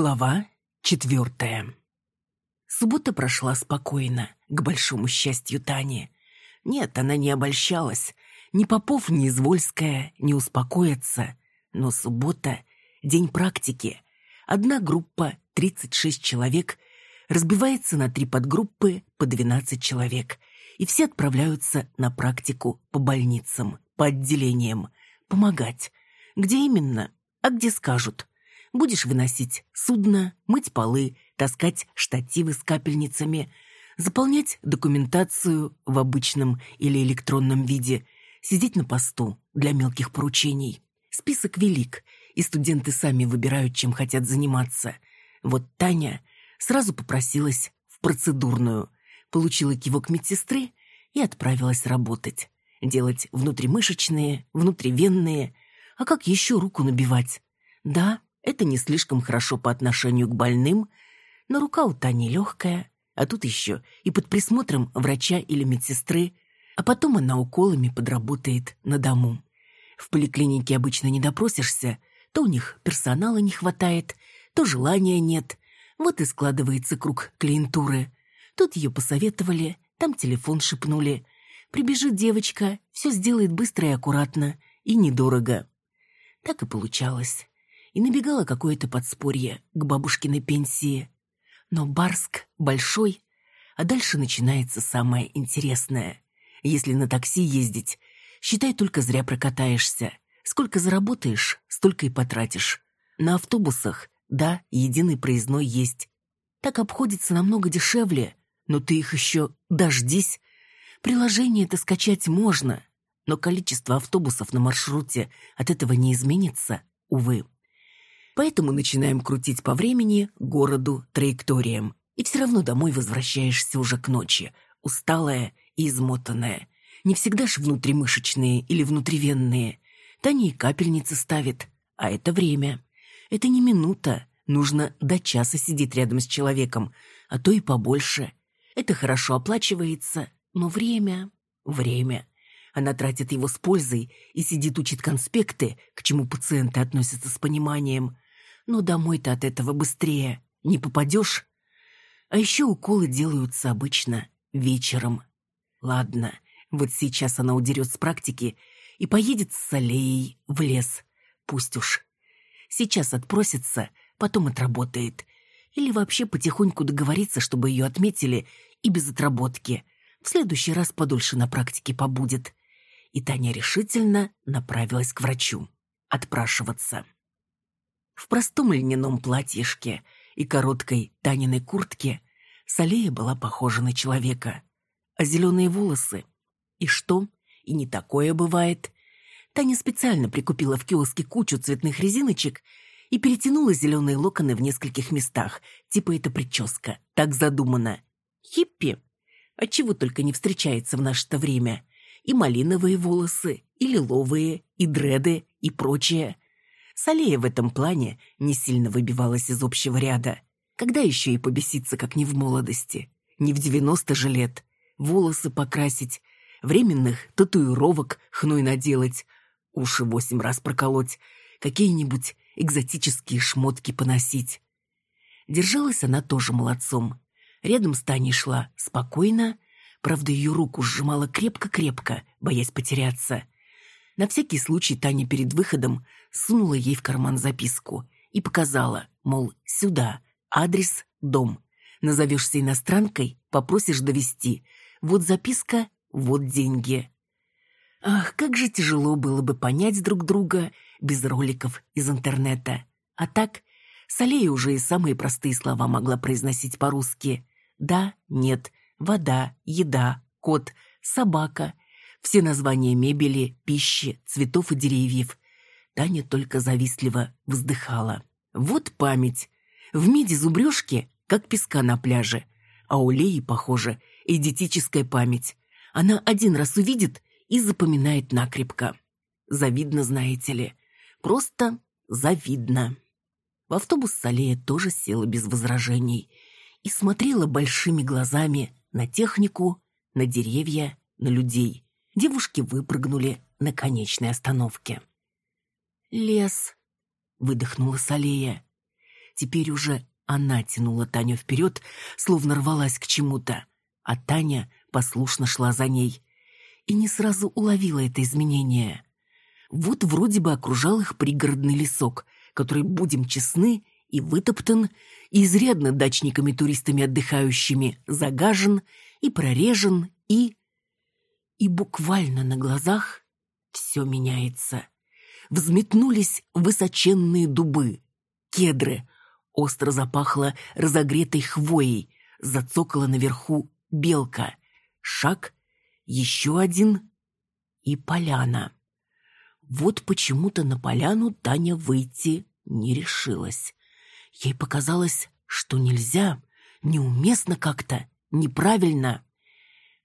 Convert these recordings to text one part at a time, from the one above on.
Глава четвертая. Суббота прошла спокойно, к большому счастью Тани. Нет, она не обольщалась. Ни Попов, ни Извольская не успокоятся. Но суббота — день практики. Одна группа, 36 человек, разбивается на три подгруппы по 12 человек. И все отправляются на практику по больницам, по отделениям. Помогать. Где именно? А где скажут. Будешь выносить судно, мыть полы, таскать штативы с капельницами, заполнять документацию в обычном или электронном виде, сидеть на посту для мелких поручений. Список велик, и студенты сами выбирают, чем хотят заниматься. Вот Таня сразу попросилась в процедурную, получила кивок медсестры и отправилась работать. Делать внутримышечные, внутривенные. А как еще руку набивать? Да, это не слишком хорошо по отношению к больным, но рука у Тани легкая, а тут еще и под присмотром врача или медсестры, а потом она уколами подработает на дому. В поликлинике обычно не допросишься, то у них персонала не хватает, то желания нет. Вот и складывается круг клиентуры. Тут ее посоветовали, там телефон шепнули. Прибежит девочка, все сделает быстро и аккуратно, и недорого. Так и получалось и набегало какое-то подспорье к бабушкиной пенсии. Но Барск большой, а дальше начинается самое интересное. Если на такси ездить, считай, только зря прокатаешься. Сколько заработаешь, столько и потратишь. На автобусах, да, единый проездной есть. Так обходится намного дешевле, но ты их еще дождись. Приложение это скачать можно, но количество автобусов на маршруте от этого не изменится, увы. Поэтому начинаем крутить по времени, городу, траекториям. И все равно домой возвращаешься уже к ночи, усталая и измотанная. Не всегда ж внутримышечные или внутривенные. Таня и капельницы ставит, а это время. Это не минута, нужно до часа сидеть рядом с человеком, а то и побольше. Это хорошо оплачивается, но время... время. Она тратит его с пользой и сидит учит конспекты, к чему пациенты относятся с пониманием – но домой-то от этого быстрее не попадешь. А еще уколы делаются обычно вечером. Ладно, вот сейчас она удерет с практики и поедет с Аллеей в лес. Пусть уж. Сейчас отпросится, потом отработает. Или вообще потихоньку договориться, чтобы ее отметили и без отработки. В следующий раз подольше на практике побудет. И Таня решительно направилась к врачу. Отпрашиваться. В простом льняном платьишке и короткой Таниной куртке Салея была похожа на человека. А зеленые волосы? И что? И не такое бывает. Таня специально прикупила в киоске кучу цветных резиночек и перетянула зеленые локоны в нескольких местах, типа это прическа, так задумано. Хиппи. Отчего только не встречается в наше-то время. И малиновые волосы, и лиловые, и дреды, и прочее – Салея в этом плане не сильно выбивалась из общего ряда. Когда еще и побеситься, как не в молодости? Не в девяносто же лет. Волосы покрасить, временных татуировок хной наделать, уши восемь раз проколоть, какие-нибудь экзотические шмотки поносить. Держалась она тоже молодцом. Рядом с Таней шла спокойно, правда, ее руку сжимала крепко-крепко, боясь потеряться — на всякий случай Таня перед выходом сунула ей в карман записку и показала, мол, сюда, адрес, дом. Назовешься иностранкой, попросишь довести. Вот записка, вот деньги. Ах, как же тяжело было бы понять друг друга без роликов из интернета. А так, Салея уже и самые простые слова могла произносить по-русски. Да, нет, вода, еда, кот, собака – все названия мебели, пищи, цветов и деревьев. Таня только завистливо вздыхала. Вот память. В меди зубрежки, как песка на пляже. А у Леи, похоже, эдетическая память. Она один раз увидит и запоминает накрепко. Завидно, знаете ли. Просто завидно. В автобус Салея тоже села без возражений и смотрела большими глазами на технику, на деревья, на людей девушки выпрыгнули на конечной остановке. «Лес», — выдохнула Салея. Теперь уже она тянула Таню вперед, словно рвалась к чему-то, а Таня послушно шла за ней. И не сразу уловила это изменение. Вот вроде бы окружал их пригородный лесок, который, будем честны, и вытоптан, и изрядно дачниками-туристами отдыхающими загажен, и прорежен, и... И буквально на глазах все меняется. Взметнулись высоченные дубы, кедры, остро запахло разогретой хвоей, зацокала наверху белка. Шаг, еще один. И поляна. Вот почему-то на поляну Таня выйти не решилась. Ей показалось, что нельзя, неуместно как-то, неправильно.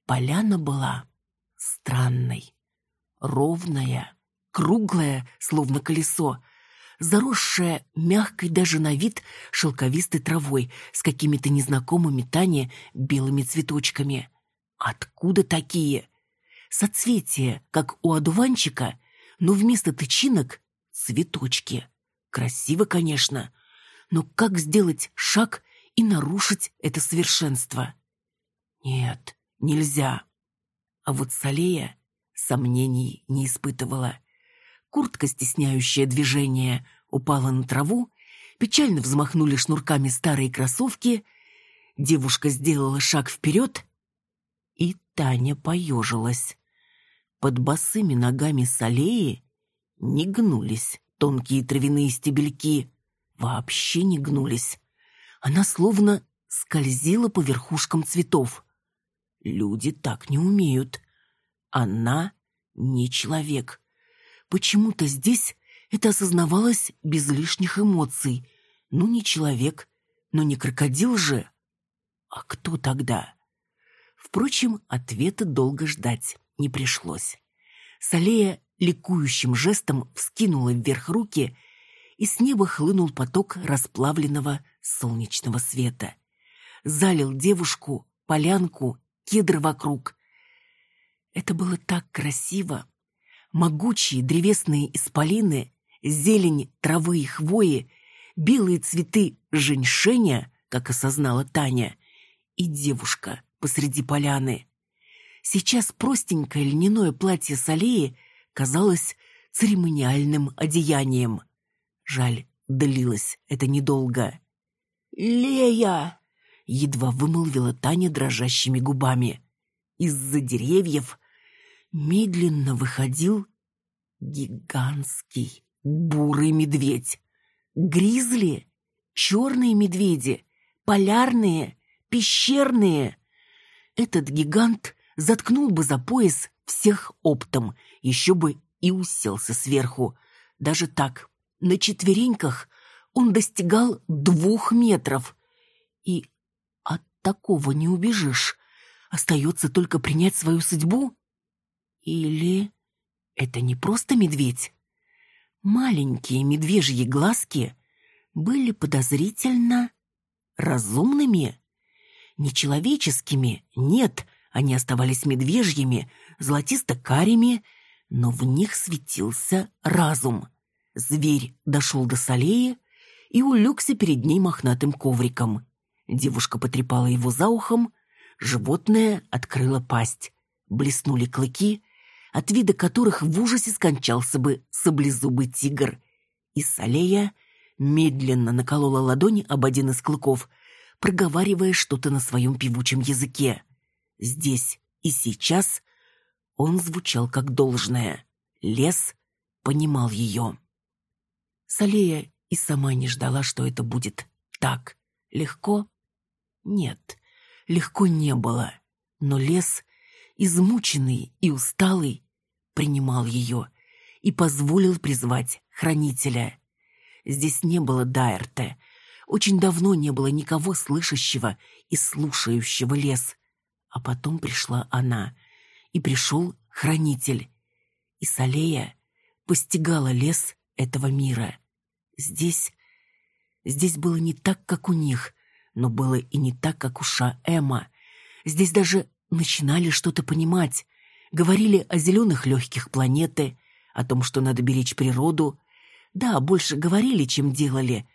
Поляна была странной, ровная, круглая, словно колесо, заросшая мягкой даже на вид шелковистой травой с какими-то незнакомыми Тане белыми цветочками. Откуда такие? Соцветия, как у одуванчика, но вместо тычинок — цветочки. Красиво, конечно, но как сделать шаг и нарушить это совершенство? Нет, нельзя. А вот Салея сомнений не испытывала. Куртка, стесняющая движение, упала на траву, печально взмахнули шнурками старые кроссовки, девушка сделала шаг вперед, и Таня поежилась. Под босыми ногами Салеи не гнулись тонкие травяные стебельки, вообще не гнулись. Она словно скользила по верхушкам цветов. Люди так не умеют. Она не человек. Почему-то здесь это осознавалось без лишних эмоций. Ну, не человек, но не крокодил же. А кто тогда? Впрочем, ответа долго ждать не пришлось. Салея ликующим жестом вскинула вверх руки, и с неба хлынул поток расплавленного солнечного света. Залил девушку, полянку, кедры вокруг. Это было так красиво. Могучие древесные исполины, зелень травы и хвои, белые цветы женьшеня, как осознала Таня, и девушка посреди поляны. Сейчас простенькое льняное платье Салеи казалось церемониальным одеянием. Жаль, длилось это недолго. «Лея!» — едва вымолвила Таня дрожащими губами. Из-за деревьев медленно выходил гигантский бурый медведь. Гризли, черные медведи, полярные, пещерные. Этот гигант заткнул бы за пояс всех оптом, еще бы и уселся сверху. Даже так, на четвереньках он достигал двух метров. И от такого не убежишь. Остается только принять свою судьбу? Или это не просто медведь? Маленькие медвежьи глазки были подозрительно разумными. Нечеловеческими, нет, они оставались медвежьими, золотисто-карими, но в них светился разум. Зверь дошел до Салеи и улегся перед ней мохнатым ковриком. Девушка потрепала его за ухом, животное открыло пасть. Блеснули клыки, от вида которых в ужасе скончался бы саблезубый тигр. И Салея медленно наколола ладони об один из клыков, проговаривая что-то на своем певучем языке. Здесь и сейчас он звучал как должное. Лес понимал ее. Салея и сама не ждала, что это будет так легко. Нет, легко не было. Но лес, измученный и усталый, принимал ее и позволил призвать хранителя. Здесь не было Дайрте. Очень давно не было никого слышащего и слушающего лес. А потом пришла она, и пришел хранитель. И Салея постигала лес этого мира. Здесь... Здесь было не так, как у них, но было и не так, как у Ша-Эма. Здесь даже начинали что-то понимать. Говорили о зеленых легких планеты, о том, что надо беречь природу. Да, больше говорили, чем делали.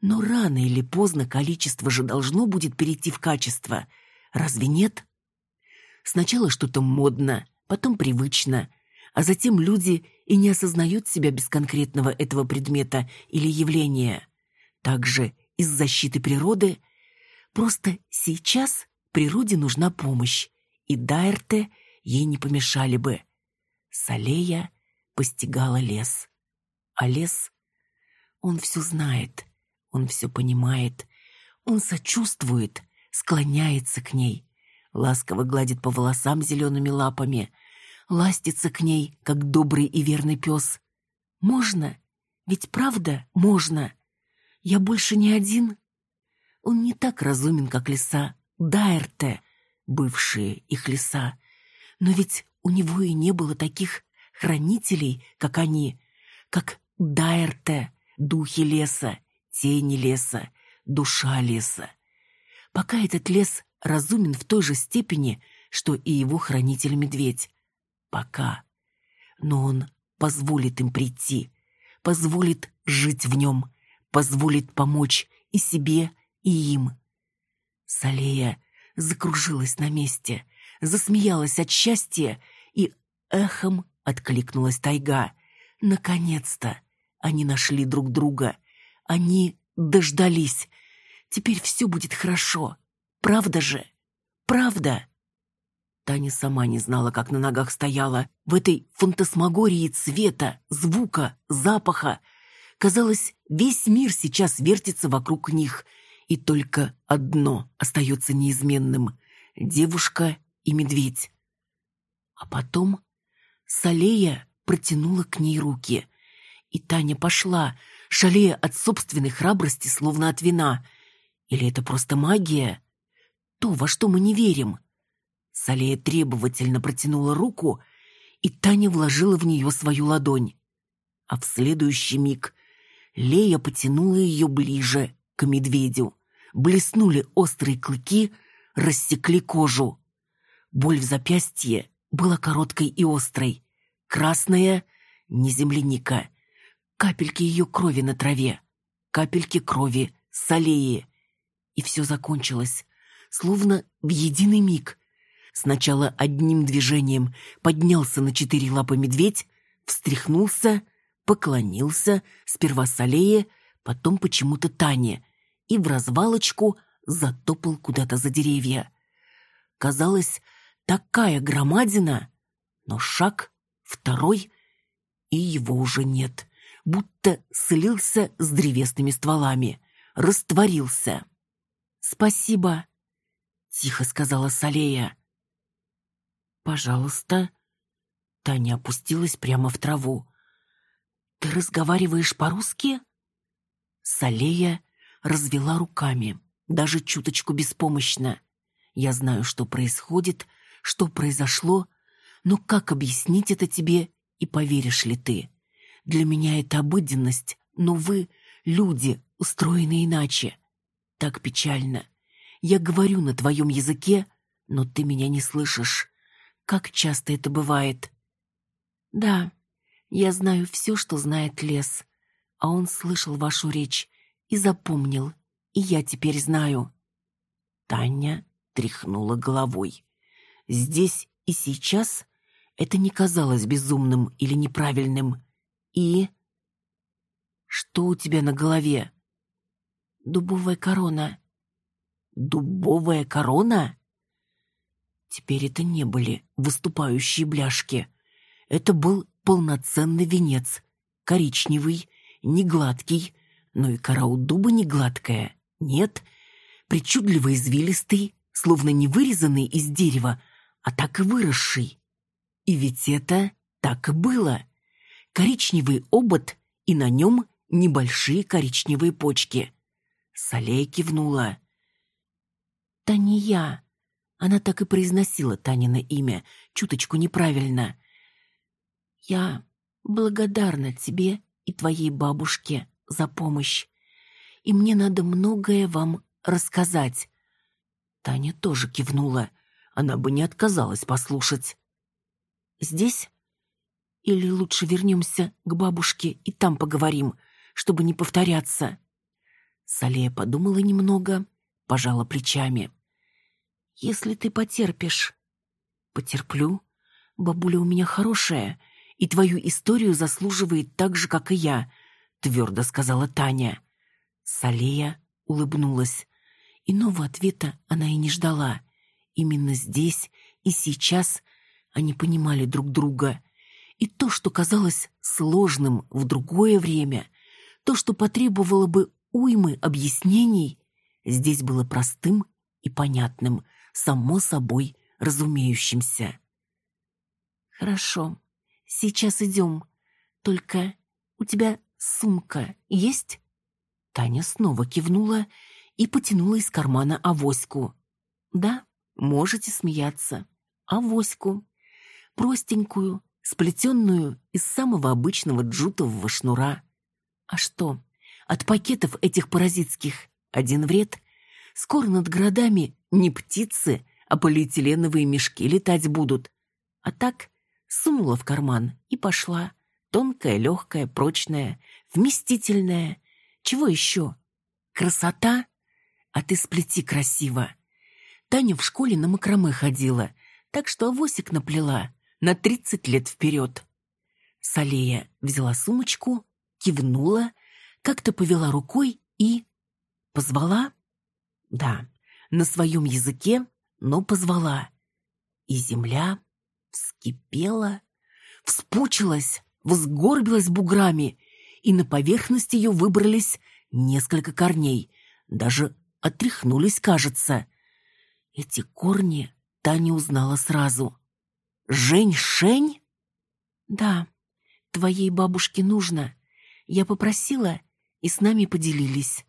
Но рано или поздно количество же должно будет перейти в качество. Разве нет? Сначала что-то модно, потом привычно, а затем люди и не осознают себя без конкретного этого предмета или явления. Также из защиты природы просто сейчас природе нужна помощь, и Дайрте ей не помешали бы. Салея постигала лес. А лес, он все знает, он все понимает, он сочувствует, склоняется к ней, ласково гладит по волосам зелеными лапами, ластится к ней, как добрый и верный пес. Можно? Ведь правда можно. Я больше не один. Он не так разумен, как леса Дайрте, бывшие их леса. Но ведь у него и не было таких хранителей, как они, как Дайрте, духи леса, тени леса, душа леса. Пока этот лес разумен в той же степени, что и его хранитель-медведь. Пока. Но он позволит им прийти, позволит жить в нем, позволит помочь и себе, и им. Салея закружилась на месте, засмеялась от счастья, и эхом откликнулась тайга. Наконец-то они нашли друг друга. Они дождались. Теперь все будет хорошо. Правда же? Правда? Таня сама не знала, как на ногах стояла. В этой фантасмагории цвета, звука, запаха. Казалось, весь мир сейчас вертится вокруг них. И только одно остается неизменным — девушка и медведь. А потом Салея протянула к ней руки. И Таня пошла, шалея от собственной храбрости, словно от вина. Или это просто магия? То, во что мы не верим — Салея требовательно протянула руку, и Таня вложила в нее свою ладонь. А в следующий миг Лея потянула ее ближе к медведю. Блеснули острые клыки, рассекли кожу. Боль в запястье была короткой и острой. Красная — не земляника. Капельки ее крови на траве. Капельки крови с аллеи. И все закончилось, словно в единый миг — Сначала одним движением поднялся на четыре лапы медведь, встряхнулся, поклонился, сперва Салее, потом почему-то Тане, и в развалочку затопал куда-то за деревья. Казалось, такая громадина, но шаг, второй, и его уже нет, будто слился с древесными стволами, растворился. «Спасибо», — тихо сказала Салея. «Пожалуйста». Таня опустилась прямо в траву. «Ты разговариваешь по-русски?» Салея развела руками, даже чуточку беспомощно. «Я знаю, что происходит, что произошло, но как объяснить это тебе и поверишь ли ты? Для меня это обыденность, но вы, люди, устроены иначе. Так печально. Я говорю на твоем языке, но ты меня не слышишь. Как часто это бывает? Да, я знаю все, что знает лес. А он слышал вашу речь и запомнил. И я теперь знаю. Таня тряхнула головой. Здесь и сейчас это не казалось безумным или неправильным. И... Что у тебя на голове? Дубовая корона. Дубовая корона? Теперь это не были выступающие бляшки. Это был полноценный венец, коричневый, не гладкий, но и кора у дуба не гладкая. Нет, причудливо извилистый, словно не вырезанный из дерева, а так и выросший. И ведь это так и было. Коричневый обод, и на нем небольшие коричневые почки. Салея кивнула. «Да не я», она так и произносила Танина имя, чуточку неправильно. «Я благодарна тебе и твоей бабушке за помощь, и мне надо многое вам рассказать». Таня тоже кивнула. Она бы не отказалась послушать. «Здесь? Или лучше вернемся к бабушке и там поговорим, чтобы не повторяться?» Салея подумала немного, пожала плечами. «Если ты потерпишь...» «Потерплю. Бабуля у меня хорошая, и твою историю заслуживает так же, как и я», — твердо сказала Таня. Салея улыбнулась. Иного ответа она и не ждала. Именно здесь и сейчас они понимали друг друга. И то, что казалось сложным в другое время, то, что потребовало бы уймы объяснений, здесь было простым и понятным, само собой разумеющимся. «Хорошо, сейчас идем. Только у тебя сумка есть?» Таня снова кивнула и потянула из кармана авоську. «Да, можете смеяться. Авоську. Простенькую, сплетенную из самого обычного джутового шнура. А что, от пакетов этих паразитских один вред. Скоро над городами не птицы, а полиэтиленовые мешки летать будут. А так сунула в карман и пошла. Тонкая, легкая, прочная, вместительная. Чего еще? Красота? А ты сплети красиво. Таня в школе на макраме ходила, так что авосик наплела на тридцать лет вперед. Салея взяла сумочку, кивнула как-то повела рукой и... Позвала? Да, на своем языке, но позвала. И земля вскипела, вспучилась, взгорбилась буграми, и на поверхность ее выбрались несколько корней, даже отряхнулись, кажется. Эти корни Таня узнала сразу. «Жень-шень?» «Да, твоей бабушке нужно. Я попросила, и с нами поделились.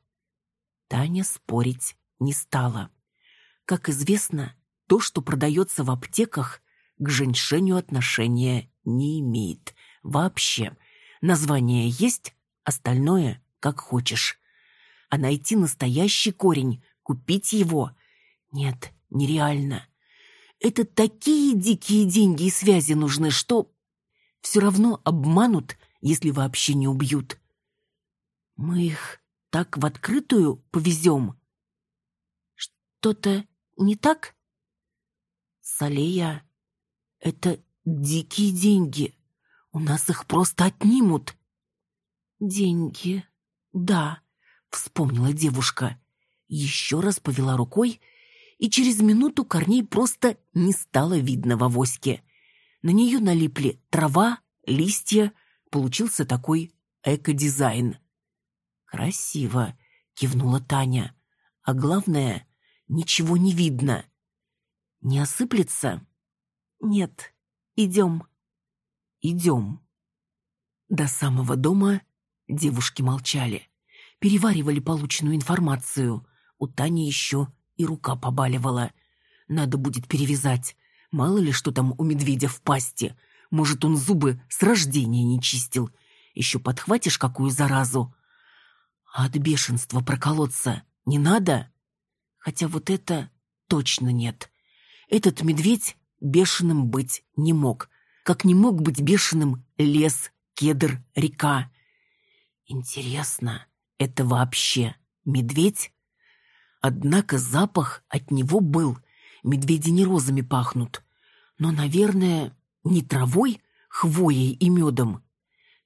Таня спорить не стала. Как известно, то, что продается в аптеках, к женьшеню отношения не имеет. Вообще. Название есть, остальное как хочешь. А найти настоящий корень, купить его... Нет, нереально. Это такие дикие деньги и связи нужны, что... Все равно обманут, если вообще не убьют. Мы их так в открытую повезем? Что-то не так? Салея, это дикие деньги. У нас их просто отнимут. Деньги, да, вспомнила девушка. Еще раз повела рукой, и через минуту корней просто не стало видно в авоське. На нее налипли трава, листья, получился такой эко-дизайн. «Красиво», — кивнула Таня. «А главное, ничего не видно». «Не осыплется?» «Нет, идем». «Идем». До самого дома девушки молчали, переваривали полученную информацию. У Тани еще и рука побаливала. Надо будет перевязать. Мало ли, что там у медведя в пасти. Может, он зубы с рождения не чистил. Еще подхватишь какую заразу, а от бешенства проколоться не надо? Хотя вот это точно нет. Этот медведь бешеным быть не мог, как не мог быть бешеным лес, кедр, река. Интересно, это вообще медведь? Однако запах от него был. Медведи не розами пахнут. Но, наверное, не травой, хвоей и медом.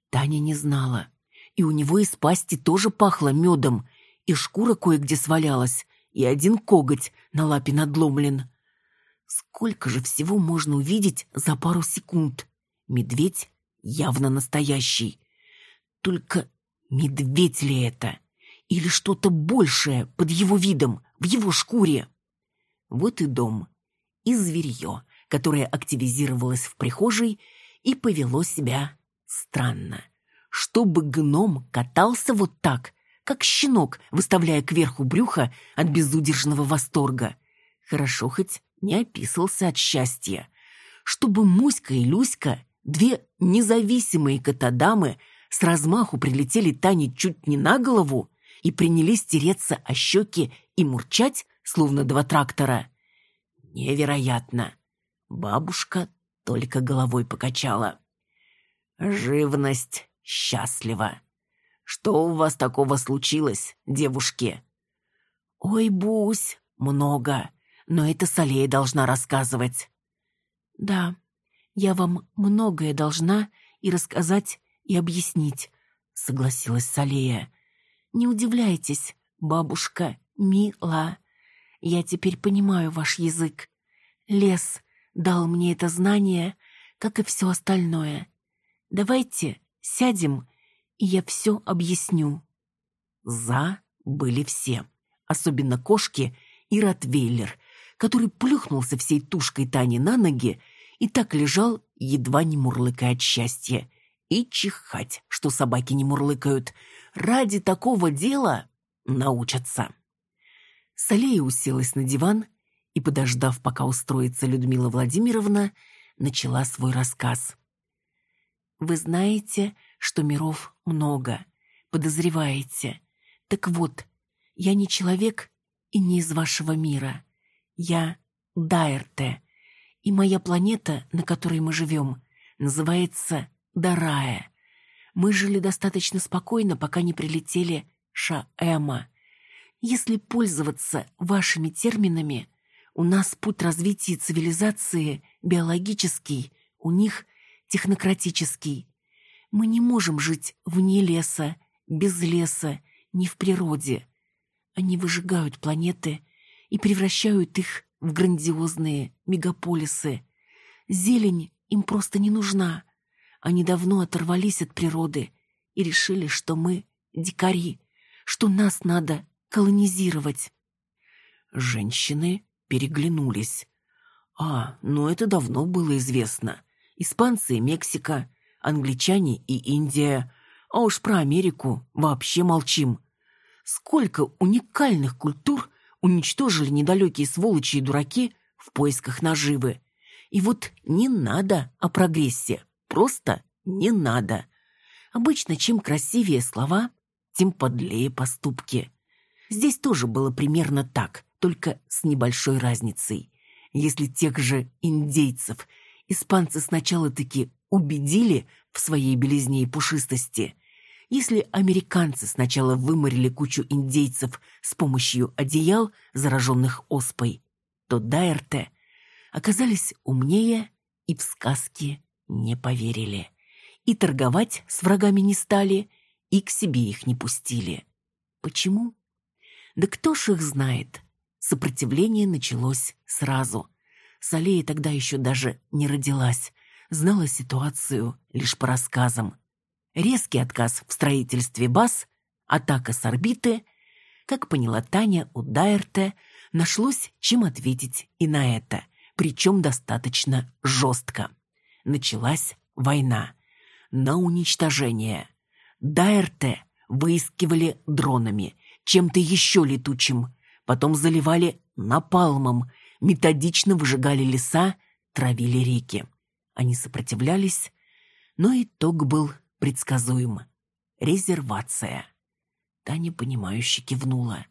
Таня не знала и у него из пасти тоже пахло медом, и шкура кое-где свалялась, и один коготь на лапе надломлен. Сколько же всего можно увидеть за пару секунд? Медведь явно настоящий. Только медведь ли это? Или что-то большее под его видом, в его шкуре? Вот и дом. И зверье, которое активизировалось в прихожей и повело себя странно чтобы гном катался вот так, как щенок, выставляя кверху брюха от безудержного восторга. Хорошо хоть не описался от счастья. Чтобы Муська и Люська, две независимые котодамы, с размаху прилетели Тане чуть не на голову и принялись тереться о щеки и мурчать, словно два трактора. Невероятно. Бабушка только головой покачала. Живность счастлива. Что у вас такого случилось, девушки?» «Ой, Бусь, много, но это Салея должна рассказывать». «Да, я вам многое должна и рассказать, и объяснить», — согласилась Салея. «Не удивляйтесь, бабушка Мила. Я теперь понимаю ваш язык. Лес дал мне это знание, как и все остальное. Давайте сядем, и я все объясню». «За» были все, особенно кошки и Ротвейлер, который плюхнулся всей тушкой Тани на ноги и так лежал, едва не мурлыкая от счастья. И чихать, что собаки не мурлыкают. Ради такого дела научатся. Салея уселась на диван и, подождав, пока устроится Людмила Владимировна, начала свой рассказ. «Вы знаете, что миров много, подозреваете. Так вот, я не человек и не из вашего мира. Я Дайрте, и моя планета, на которой мы живем, называется Дарая. Мы жили достаточно спокойно, пока не прилетели Шаэма. Если пользоваться вашими терминами, у нас путь развития цивилизации биологический, у них технократический. Мы не можем жить вне леса, без леса, не в природе. Они выжигают планеты и превращают их в грандиозные мегаполисы. Зелень им просто не нужна. Они давно оторвались от природы и решили, что мы дикари, что нас надо колонизировать. Женщины переглянулись. А, ну это давно было известно. Испанцы и Мексика, англичане и Индия. А уж про Америку вообще молчим. Сколько уникальных культур уничтожили недалекие сволочи и дураки в поисках наживы. И вот не надо о прогрессе, просто не надо. Обычно чем красивее слова, тем подлее поступки. Здесь тоже было примерно так, только с небольшой разницей. Если тех же индейцев испанцы сначала таки убедили в своей белизне и пушистости, если американцы сначала выморили кучу индейцев с помощью одеял, зараженных оспой, то Дайерте оказались умнее и в сказки не поверили. И торговать с врагами не стали, и к себе их не пустили. Почему? Да кто ж их знает? Сопротивление началось сразу. Салея тогда еще даже не родилась, знала ситуацию лишь по рассказам резкий отказ в строительстве баз, атака с орбиты. Как поняла Таня, у Дайерте нашлось, чем ответить и на это, причем достаточно жестко. Началась война. На уничтожение. Дайерте выискивали дронами, чем-то еще летучим, потом заливали напалмом, методично выжигали леса, травили реки. Они сопротивлялись, но итог был предсказуемо. Резервация. Таня, понимающе кивнула.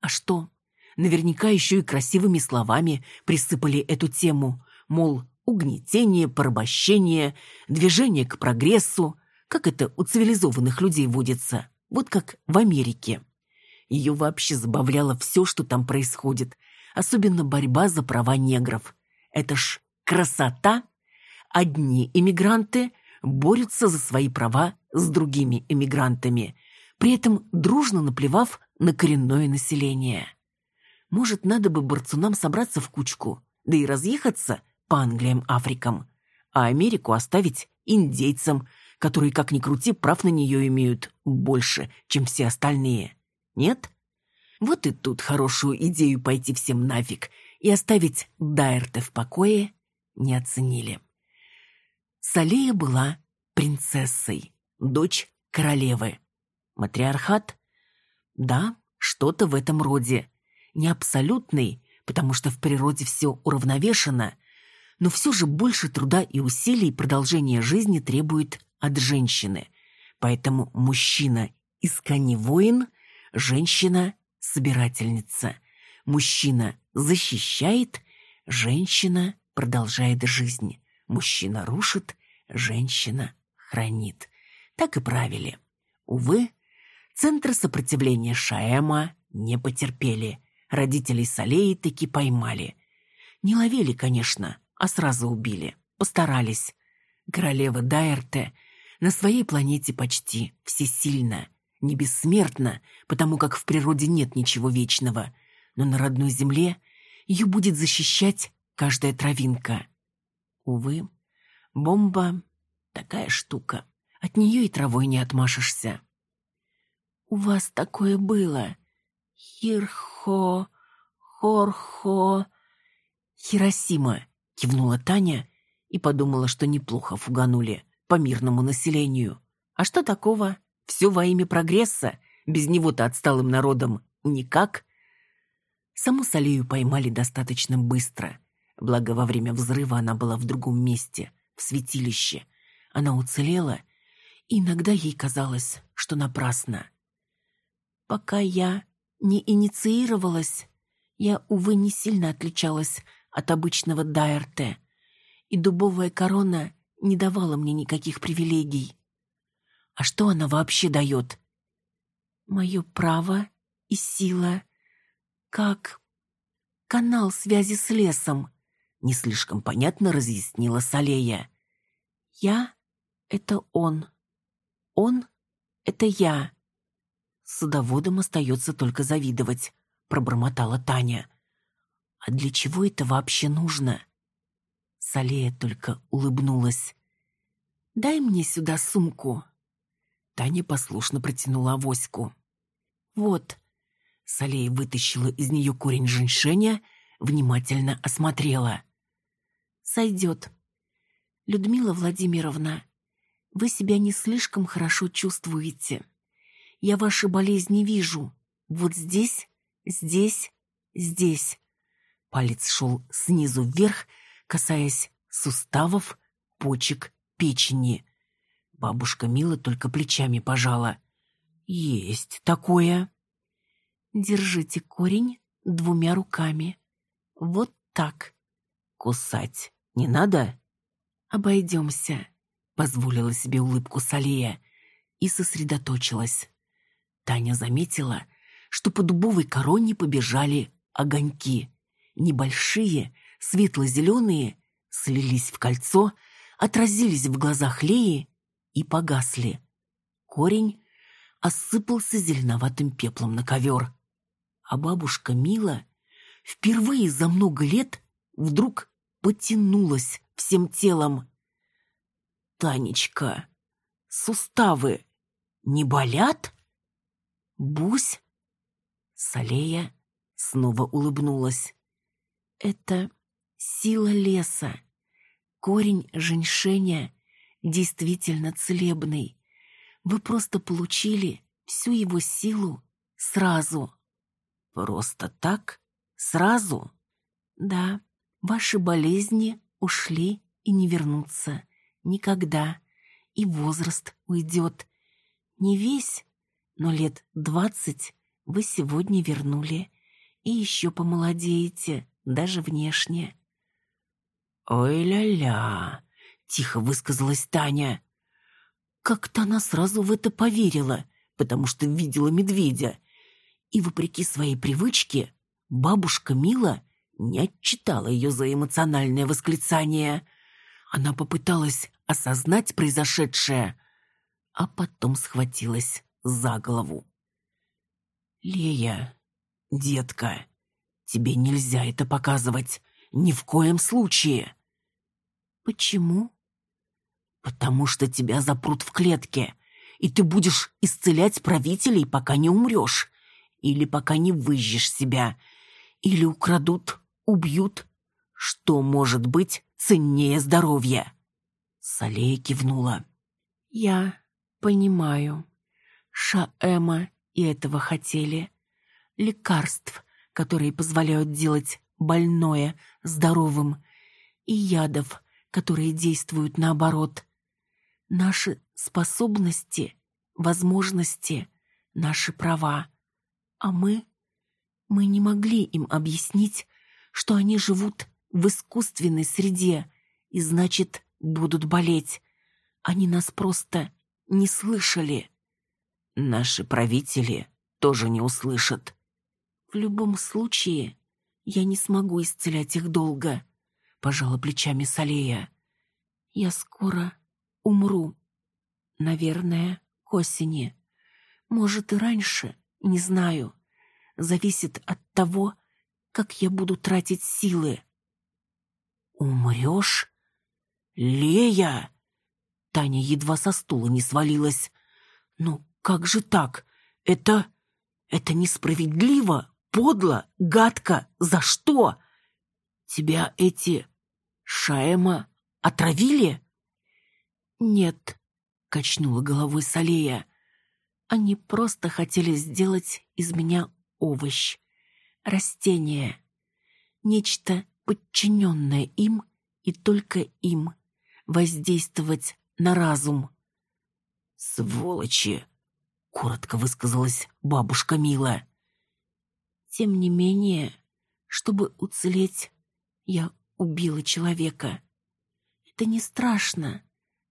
А что? Наверняка еще и красивыми словами присыпали эту тему. Мол, угнетение, порабощение, движение к прогрессу. Как это у цивилизованных людей водится. Вот как в Америке. Ее вообще забавляло все, что там происходит. Особенно борьба за права негров. Это ж красота. Одни иммигранты – борются за свои права с другими эмигрантами, при этом дружно наплевав на коренное население. Может, надо бы борцунам собраться в кучку, да и разъехаться по Англиям, Африкам, а Америку оставить индейцам, которые, как ни крути, прав на нее имеют больше, чем все остальные. Нет? Вот и тут хорошую идею пойти всем нафиг и оставить Дайерте в покое не оценили. Салея была принцессой, дочь королевы. Матриархат? Да, что-то в этом роде. Не абсолютный, потому что в природе все уравновешено, но все же больше труда и усилий продолжение жизни требует от женщины. Поэтому мужчина – искони воин, женщина – собирательница. Мужчина защищает, женщина продолжает жизнь. Мужчина рушит, женщина хранит. Так и правили. Увы, Центры сопротивления Шаэма не потерпели. Родителей Салеи таки поймали. Не ловили, конечно, а сразу убили. Постарались. Королева Дайерте на своей планете почти всесильна. Не бессмертна, потому как в природе нет ничего вечного. Но на родной земле ее будет защищать каждая травинка. Увы, бомба — такая штука. От нее и травой не отмашешься. «У вас такое было. Хирхо, Хорхо...» «Хиросима», — кивнула Таня и подумала, что неплохо фуганули по мирному населению. А что такого? Все во имя прогресса. Без него-то отсталым народом никак. Саму Салею поймали достаточно быстро. Благо, во время взрыва она была в другом месте, в святилище. Она уцелела, и иногда ей казалось, что напрасно. Пока я не инициировалась, я, увы, не сильно отличалась от обычного Дайерте, и дубовая корона не давала мне никаких привилегий. А что она вообще дает? Мое право и сила, как канал связи с лесом, не слишком понятно разъяснила Салея. Я — это он. Он — это я. Садоводам остается только завидовать, пробормотала Таня. А для чего это вообще нужно? Салея только улыбнулась. «Дай мне сюда сумку». Таня послушно протянула авоську. «Вот». Салея вытащила из нее корень женьшеня, внимательно осмотрела. «Сойдет. Людмила Владимировна, вы себя не слишком хорошо чувствуете. Я ваши болезни вижу. Вот здесь, здесь, здесь». Палец шел снизу вверх, касаясь суставов, почек, печени. Бабушка Мила только плечами пожала. «Есть такое». «Держите корень двумя руками. Вот так». «Кусать не надо?» «Обойдемся», — позволила себе улыбку Салия и сосредоточилась. Таня заметила, что по дубовой короне побежали огоньки. Небольшие, светло-зеленые, слились в кольцо, отразились в глазах Леи и погасли. Корень осыпался зеленоватым пеплом на ковер. А бабушка Мила впервые за много лет вдруг потянулась всем телом. «Танечка, суставы не болят?» «Бусь?» Салея снова улыбнулась. Это сила леса. Корень женьшеня действительно целебный. Вы просто получили всю его силу сразу. Просто так? Сразу? Да, ваши болезни ушли и не вернутся. Никогда. И возраст уйдет. Не весь, но лет двадцать вы сегодня вернули. И еще помолодеете даже внешне. «Ой-ля-ля!» — тихо высказалась Таня. Как-то она сразу в это поверила, потому что видела медведя. И, вопреки своей привычке, бабушка Мила не отчитала ее за эмоциональное восклицание. Она попыталась осознать произошедшее, а потом схватилась за голову. «Лея, детка, Тебе нельзя это показывать. Ни в коем случае. Почему? Потому что тебя запрут в клетке, и ты будешь исцелять правителей, пока не умрешь. Или пока не выжжешь себя. Или украдут, убьют. Что может быть ценнее здоровья? Салея кивнула. Я понимаю. Шаэма и этого хотели. Лекарств, которые позволяют делать больное здоровым, и ядов, которые действуют наоборот. Наши способности, возможности, наши права. А мы... Мы не могли им объяснить, что они живут в искусственной среде и, значит, будут болеть. Они нас просто не слышали. наши правители тоже не услышат. В любом случае, я не смогу исцелять их долго, пожала плечами Салея. Я скоро умру. Наверное, к осени. Может, и раньше, не знаю. Зависит от того, как я буду тратить силы. «Умрешь? Лея!» Таня едва со стула не свалилась. «Ну, как же так? Это... это несправедливо, подло, гадко. За что? Тебя эти... Шаэма отравили?» «Нет», — качнула головой Салея. «Они просто хотели сделать из меня овощ, растение, нечто подчиненное им и только им, воздействовать на разум. «Сволочи!» — коротко высказалась бабушка Мила. «Тем не менее, чтобы уцелеть, я убила человека. Это не страшно,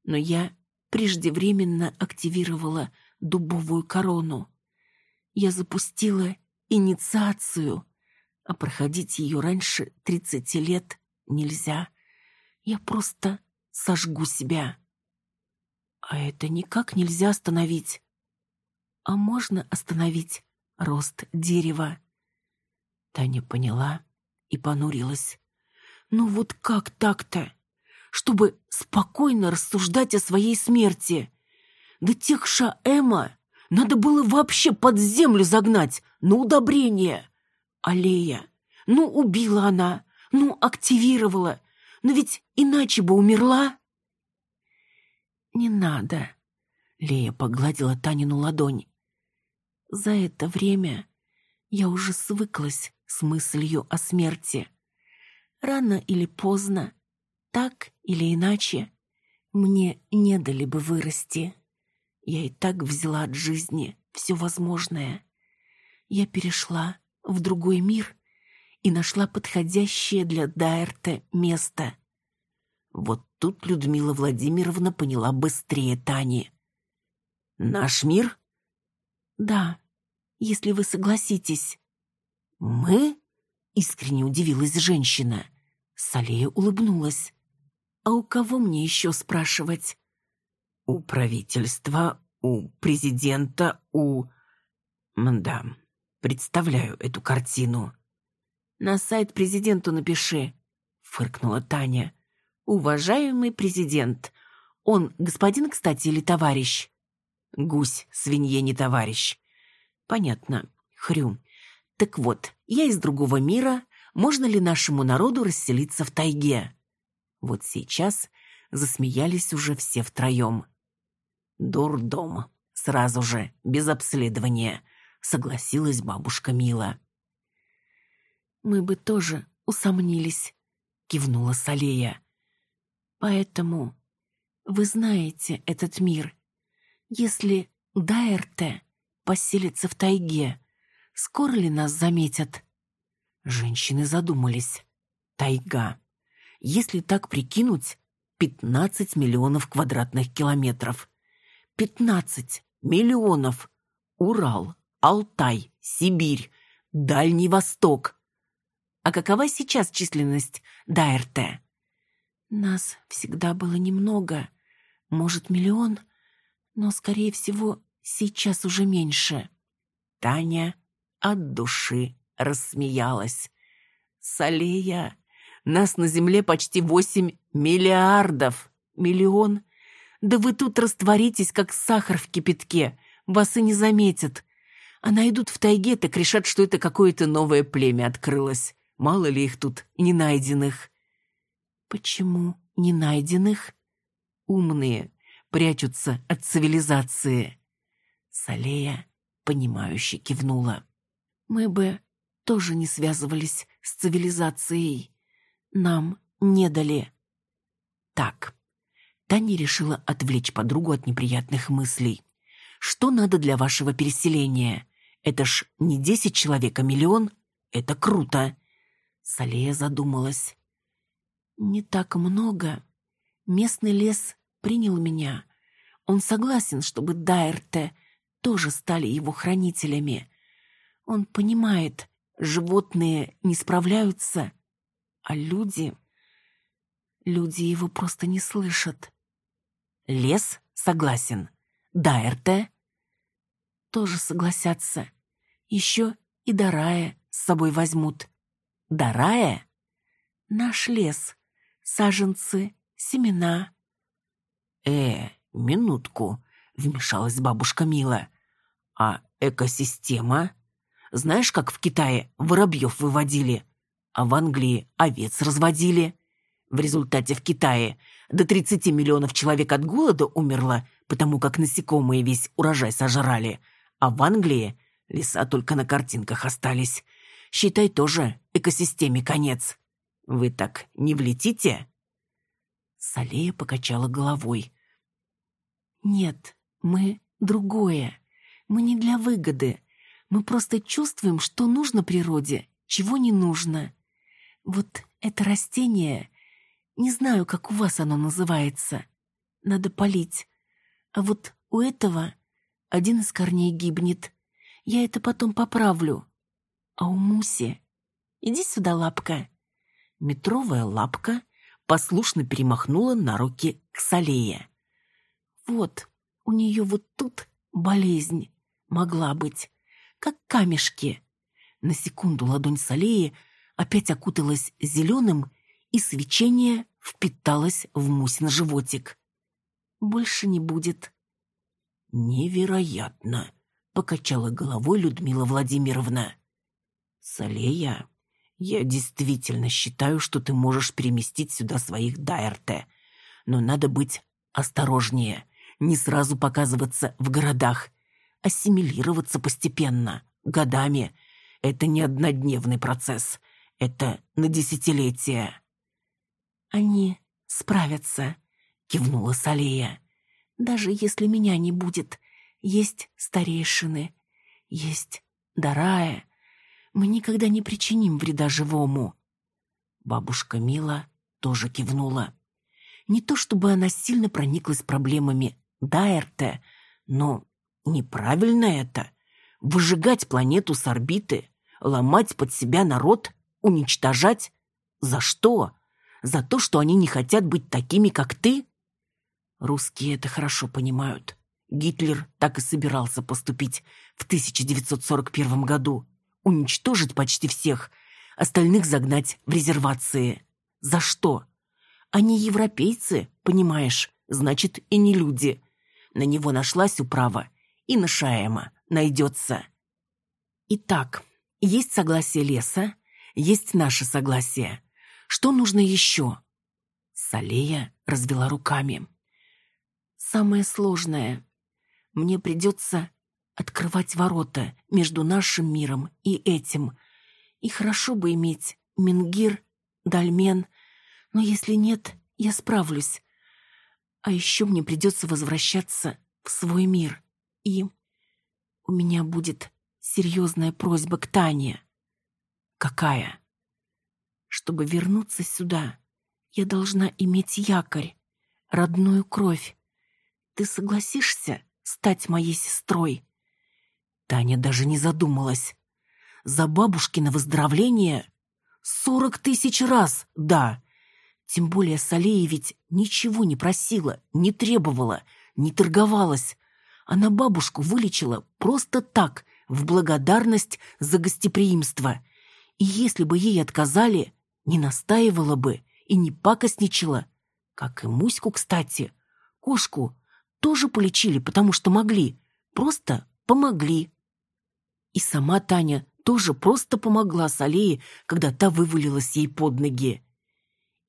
но я преждевременно активировала дубовую корону. Я запустила инициацию, а проходить ее раньше тридцати лет нельзя. Я просто сожгу себя. А это никак нельзя остановить. А можно остановить рост дерева? Таня поняла и понурилась. Ну вот как так-то? Чтобы спокойно рассуждать о своей смерти. Да тех Шаэма надо было вообще под землю загнать, на удобрение. Аллея. Ну, убила она, ну, активировала. Но ведь иначе бы умерла. «Не надо», — Лея погладила Танину ладонь. «За это время я уже свыклась с мыслью о смерти. Рано или поздно, так или иначе, мне не дали бы вырасти. Я и так взяла от жизни все возможное. Я перешла в другой мир и нашла подходящее для Дайерта место. Вот тут Людмила Владимировна поняла быстрее Тани. «Наш мир?» «Да, если вы согласитесь». «Мы?» — искренне удивилась женщина. Салея улыбнулась. «А у кого мне еще спрашивать?» «У правительства, у президента, у...» «Да, представляю эту картину». «На сайт президенту напиши», — фыркнула Таня. «Уважаемый президент. Он господин, кстати, или товарищ?» «Гусь, свинье не товарищ». «Понятно. Хрю. Так вот, я из другого мира. Можно ли нашему народу расселиться в тайге?» Вот сейчас засмеялись уже все втроем. «Дурдом. Сразу же, без обследования», — согласилась бабушка Мила. «Мы бы тоже усомнились», — кивнула Салея. Поэтому вы знаете этот мир. Если Дайрте поселится в тайге, скоро ли нас заметят? Женщины задумались. Тайга. Если так прикинуть, 15 миллионов квадратных километров. 15 миллионов. Урал, Алтай, Сибирь, Дальний Восток. А какова сейчас численность Дайрте? Нас всегда было немного, может, миллион, но, скорее всего, сейчас уже меньше. Таня от души рассмеялась. Салея, нас на земле почти восемь миллиардов. Миллион? Да вы тут растворитесь, как сахар в кипятке. Вас и не заметят. А найдут в тайге, так решат, что это какое-то новое племя открылось. Мало ли их тут не найденных. Почему не найденных? Умные прячутся от цивилизации. Салея, понимающе кивнула. Мы бы тоже не связывались с цивилизацией. Нам не дали. Так, Таня решила отвлечь подругу от неприятных мыслей. Что надо для вашего переселения? Это ж не десять человек, а миллион? Это круто. Салея задумалась. Не так много. Местный лес принял меня. Он согласен, чтобы Дайрте тоже стали его хранителями. Он понимает, животные не справляются, а люди... Люди его просто не слышат. Лес согласен. Дайрте тоже согласятся. Еще и Дарая с собой возьмут. Дарая? Наш лес. Саженцы, семена. Э, минутку, вмешалась бабушка Мила. А экосистема? Знаешь, как в Китае воробьев выводили, а в Англии овец разводили? В результате в Китае до 30 миллионов человек от голода умерло, потому как насекомые весь урожай сожрали, а в Англии леса только на картинках остались. Считай тоже экосистеме конец. Вы так не влетите?» Салея покачала головой. «Нет, мы другое. Мы не для выгоды. Мы просто чувствуем, что нужно природе, чего не нужно. Вот это растение, не знаю, как у вас оно называется, надо полить. А вот у этого один из корней гибнет. Я это потом поправлю. А у Муси... Иди сюда, лапка. Метровая лапка послушно перемахнула на руки к. Вот, у нее вот тут болезнь могла быть, как камешки. На секунду ладонь Салеи опять окуталась зеленым, и свечение впиталось в Мусин животик. Больше не будет. Невероятно, покачала головой Людмила Владимировна. Салея, я действительно считаю, что ты можешь переместить сюда своих Дайрте, но надо быть осторожнее не сразу показываться в городах, ассимилироваться постепенно, годами. Это не однодневный процесс, это на десятилетия. «Они справятся», — кивнула Салея. «Даже если меня не будет, есть старейшины, есть Дарая. Мы никогда не причиним вреда живому». Бабушка Мила тоже кивнула. Не то чтобы она сильно прониклась проблемами Дайерте, но неправильно это. Выжигать планету с орбиты, ломать под себя народ, уничтожать. За что? За то, что они не хотят быть такими, как ты? Русские это хорошо понимают. Гитлер так и собирался поступить в 1941 году. Уничтожить почти всех, остальных загнать в резервации. За что? Они европейцы, понимаешь, значит и не люди. На него нашлась управа, и на Шаэма найдется. Итак, есть согласие леса, есть наше согласие. Что нужно еще?» Салея развела руками. «Самое сложное. Мне придется открывать ворота между нашим миром и этим. И хорошо бы иметь Мингир, Дальмен, но если нет, я справлюсь. А еще мне придется возвращаться в свой мир. И у меня будет серьезная просьба к Тане. Какая? Чтобы вернуться сюда, я должна иметь якорь, родную кровь. Ты согласишься стать моей сестрой?» Таня даже не задумалась. За бабушкино выздоровление сорок тысяч раз, да. Тем более Салея ведь ничего не просила, не требовала, не торговалась. Она бабушку вылечила просто так, в благодарность за гостеприимство. И если бы ей отказали, не настаивала бы и не пакостничала. Как и Муську, кстати. Кошку тоже полечили, потому что могли. Просто помогли. И сама Таня тоже просто помогла Салее, когда та вывалилась ей под ноги.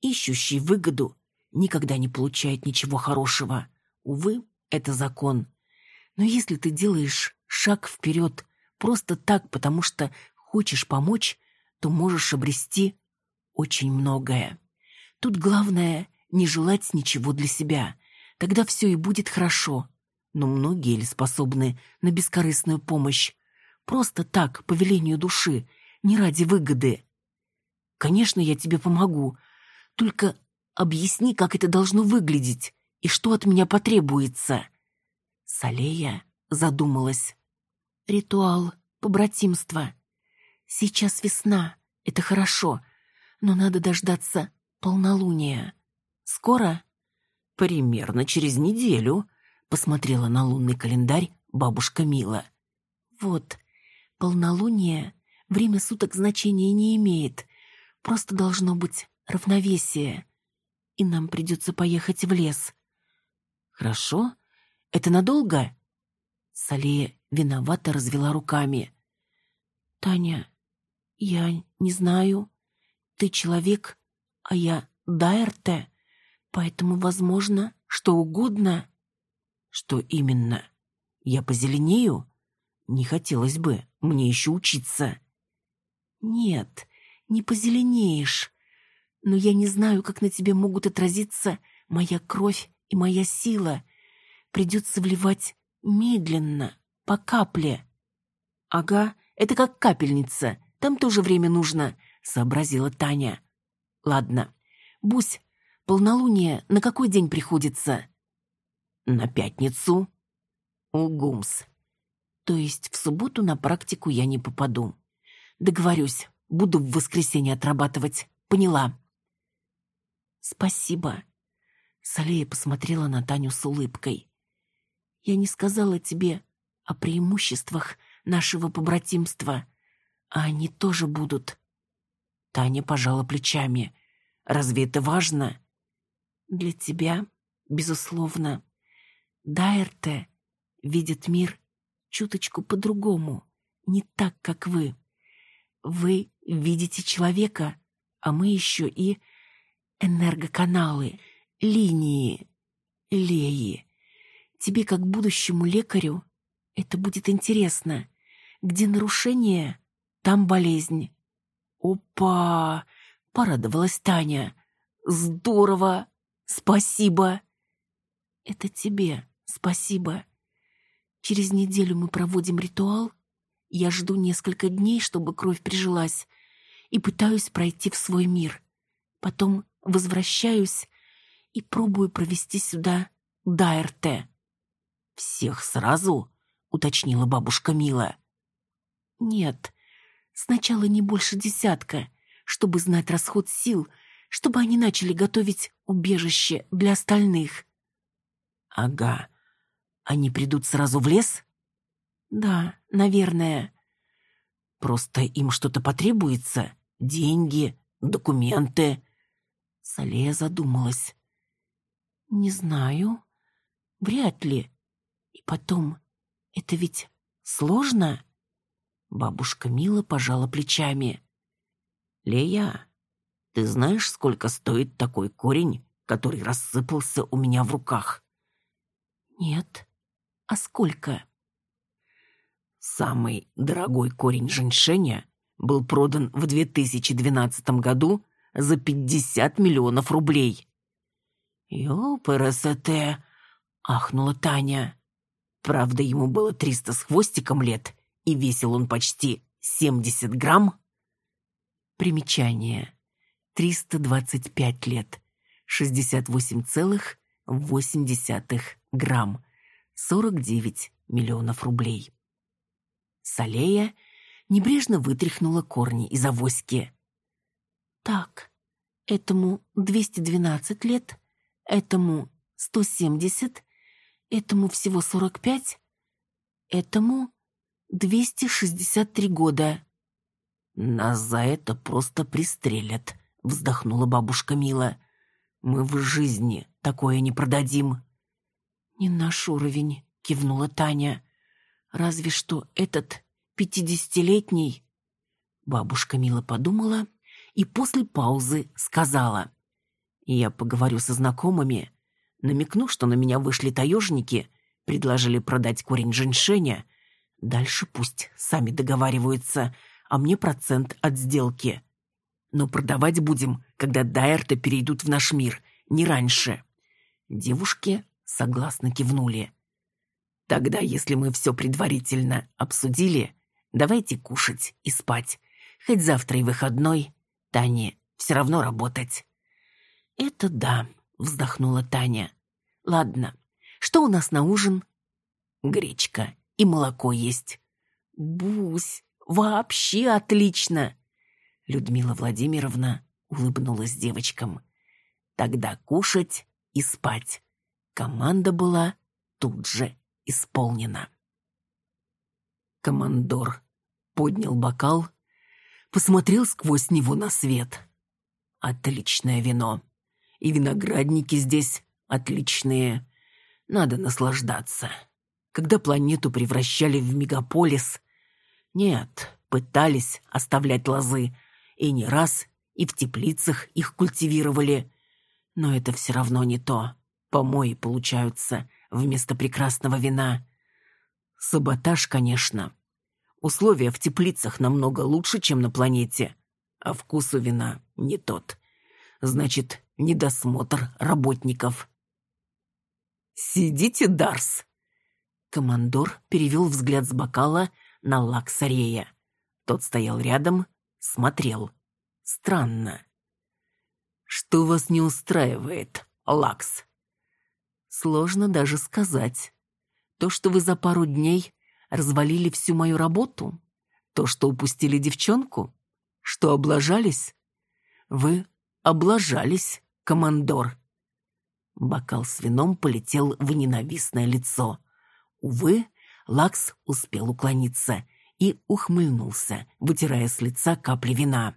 Ищущий выгоду никогда не получает ничего хорошего. Увы, это закон. Но если ты делаешь шаг вперед просто так, потому что хочешь помочь, то можешь обрести очень многое. Тут главное не желать ничего для себя. Тогда все и будет хорошо. Но многие ли способны на бескорыстную помощь? Просто так, по велению души, не ради выгоды. Конечно, я тебе помогу. Только объясни, как это должно выглядеть и что от меня потребуется. Салея задумалась. «Ритуал побратимства. Сейчас весна, это хорошо, но надо дождаться полнолуния. Скоро?» «Примерно через неделю», — посмотрела на лунный календарь бабушка Мила. «Вот, полнолуние, время суток значения не имеет, просто должно быть равновесие, и нам придется поехать в лес». «Хорошо? Это надолго?» Салея виновато развела руками. «Таня, я не знаю. Ты человек, а я Дайрте, поэтому, возможно, что угодно». «Что именно? Я позеленею? Не хотелось бы, мне еще учиться». «Нет, не позеленеешь. Но я не знаю, как на тебе могут отразиться моя кровь и моя сила. Придется вливать медленно, по капле. «Ага, это как капельница, там тоже время нужно», — сообразила Таня. «Ладно, Бусь, полнолуние на какой день приходится?» «На пятницу». «Угумс. То есть в субботу на практику я не попаду. Договорюсь, буду в воскресенье отрабатывать. Поняла?» «Спасибо». Салея посмотрела на Таню с улыбкой. «Я не сказала тебе о преимуществах нашего побратимства, а они тоже будут». Таня пожала плечами. «Разве это важно?» «Для тебя, безусловно. Дайрте видит мир чуточку по-другому, не так, как вы. Вы видите человека, а мы еще и энергоканалы, линии, леи. Тебе, как будущему лекарю, это будет интересно. Где нарушение, там болезнь. Опа! Порадовалась Таня. Здорово! Спасибо! Это тебе спасибо. Через неделю мы проводим ритуал. Я жду несколько дней, чтобы кровь прижилась, и пытаюсь пройти в свой мир. Потом возвращаюсь и пробую провести сюда ДАРТ. «Всех сразу?» — уточнила бабушка Мила. «Нет, сначала не больше десятка, чтобы знать расход сил, чтобы они начали готовить убежище для остальных». «Ага. Они придут сразу в лес?» «Да, наверное». «Просто им что-то потребуется? Деньги, документы?» Салея задумалась. «Не знаю. Вряд ли. И потом, это ведь сложно?» Бабушка Мила пожала плечами. «Лея, ты знаешь, сколько стоит такой корень, который рассыпался у меня в руках?» «Нет. А сколько?» Самый дорогой корень женьшеня был продан в 2012 году за 50 миллионов рублей. «Ёпрст!» — ахнула Таня. Правда, ему было триста с хвостиком лет, и весил он почти семьдесят грамм. Примечание. Триста двадцать пять лет. Шестьдесят восемь целых восемь десятых грамм. Сорок девять миллионов рублей. Салея небрежно вытряхнула корни из авоськи. Так, этому двести двенадцать лет, этому сто семьдесят, этому всего сорок пять, этому двести шестьдесят три года. «Нас за это просто пристрелят», — вздохнула бабушка Мила. «Мы в жизни такое не продадим». «Не наш уровень», — кивнула Таня. «Разве что этот пятидесятилетний...» Бабушка Мила подумала и после паузы сказала. «Я поговорю со знакомыми, намекну, что на меня вышли таежники, предложили продать корень женьшеня. Дальше пусть сами договариваются, а мне процент от сделки. Но продавать будем, когда Дайерты перейдут в наш мир, не раньше». Девушки согласно кивнули. «Тогда, если мы все предварительно обсудили, давайте кушать и спать. Хоть завтра и выходной, Тане все равно работать». «Это да», — вздохнула Таня. «Ладно, что у нас на ужин?» гречка и молоко есть. Бусь, вообще отлично. Людмила Владимировна улыбнулась девочкам. Тогда кушать и спать. Команда была тут же исполнена. Командор поднял бокал, посмотрел сквозь него на свет. Отличное вино. И виноградники здесь отличные. Надо наслаждаться. Когда планету превращали в мегаполис... Нет, пытались оставлять лозы. И не раз, и в теплицах их культивировали. Но это все равно не то. Помои получаются вместо прекрасного вина. Саботаж, конечно. Условия в теплицах намного лучше, чем на планете. А вкус у вина не тот. Значит, недосмотр работников. «Сидите, Дарс!» Командор перевел взгляд с бокала на Лаксарея. Тот стоял рядом, смотрел. Странно. «Что вас не устраивает, Лакс?» «Сложно даже сказать. То, что вы за пару дней развалили всю мою работу? То, что упустили девчонку? Что облажались? Вы облажались, командор». Бокал с вином полетел в ненавистное лицо. Увы, Лакс успел уклониться и ухмыльнулся, вытирая с лица капли вина.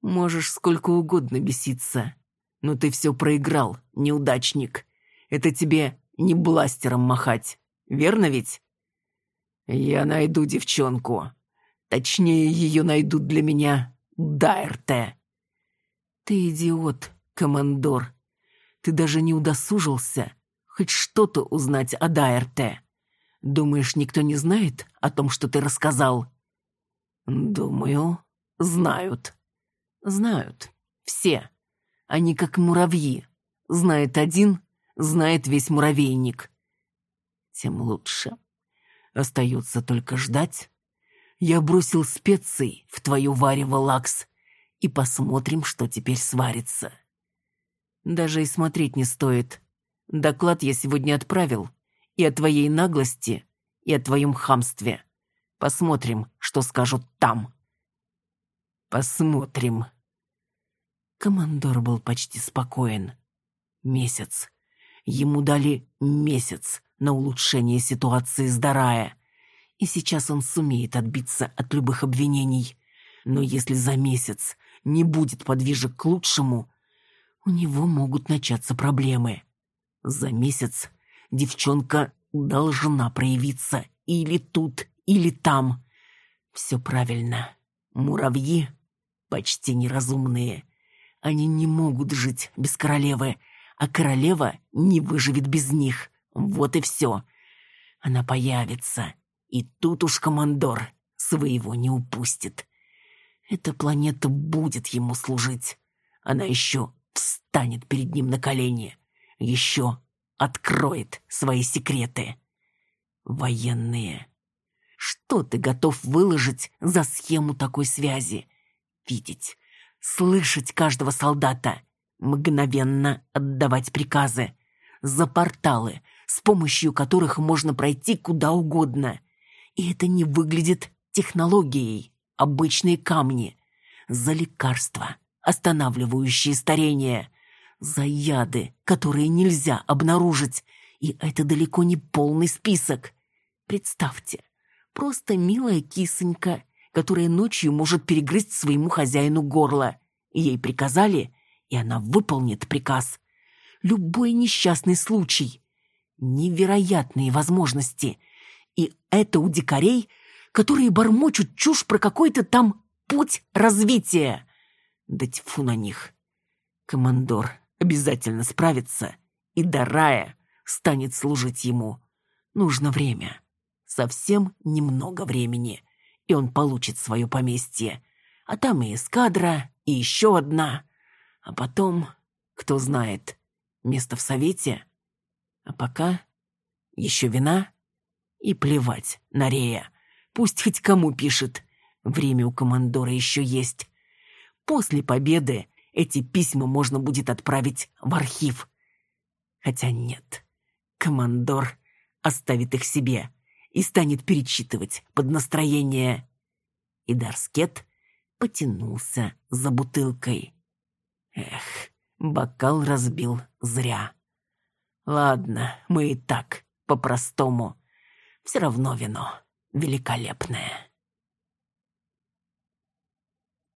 «Можешь сколько угодно беситься, но ты все проиграл, неудачник. Это тебе не бластером махать, верно ведь?» «Я найду девчонку. Точнее, ее найдут для меня Дайрте». «Ты идиот, командор. Ты даже не удосужился хоть что-то узнать о Дайрте. Думаешь, никто не знает о том, что ты рассказал?» «Думаю, знают». «Знают. Все. Они как муравьи. Знает один, знает весь муравейник. Тем лучше. Остается только ждать. Я бросил специи в твою варево лакс, и посмотрим, что теперь сварится. Даже и смотреть не стоит. Доклад я сегодня отправил. И о твоей наглости, и о твоем хамстве. Посмотрим, что скажут там. Посмотрим. Командор был почти спокоен. Месяц. Ему дали месяц на улучшение ситуации с Дарая. И сейчас он сумеет отбиться от любых обвинений. Но если за месяц не будет подвижек к лучшему, у него могут начаться проблемы. За месяц девчонка должна проявиться или тут, или там. Все правильно. Муравьи почти неразумные. Они не могут жить без королевы, а королева не выживет без них. Вот и все. Она появится, и тут уж командор своего не упустит. Эта планета будет ему служить. Она еще встанет перед ним на колени, еще откроет свои секреты. Военные. Что ты готов выложить за схему такой связи? Видеть, слышать каждого солдата, мгновенно отдавать приказы. За порталы, с помощью которых можно пройти куда угодно. И это не выглядит технологией. Обычные камни. За лекарства, останавливающие старение, за яды, которые нельзя обнаружить. И это далеко не полный список. Представьте, просто милая кисонька, которая ночью может перегрызть своему хозяину горло. Ей приказали, и она выполнит приказ. Любой несчастный случай. Невероятные возможности. И это у дикарей, которые бормочут чушь про какой-то там путь развития. Да тьфу на них. Командор обязательно справится, и Дарая станет служить ему. Нужно время. Совсем немного времени, и он получит свое поместье. А там и эскадра, и еще одна. А потом, кто знает, место в совете. А пока еще вина и плевать на Рея. Пусть хоть кому пишет. Время у командора еще есть. После победы эти письма можно будет отправить в архив. Хотя нет, командор оставит их себе и станет перечитывать под настроение. И Дарскет потянулся за бутылкой. Эх, бокал разбил зря. Ладно, мы и так, по-простому. Все равно вино великолепное.